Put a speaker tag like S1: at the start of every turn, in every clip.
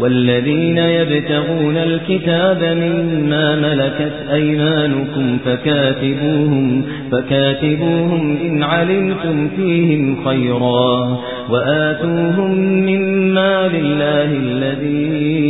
S1: والذين يبتغون الكتاب مما ملكت أيمانكم فكاتبوهم, فكاتبوهم إن علمتم فيهم خيرا وآتوهم مما لله الذي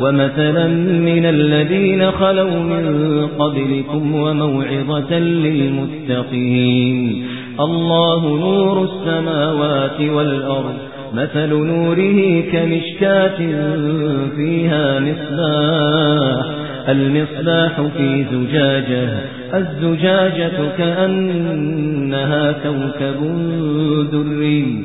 S1: ومثلا من الذين خلوا من قبلكم وموعظة للمتقين. الله نور السماوات والأرض مثل نوره كمشكاة فيها مصباح. المصباح في زجاجة الزجاجة كأنها كوكب دري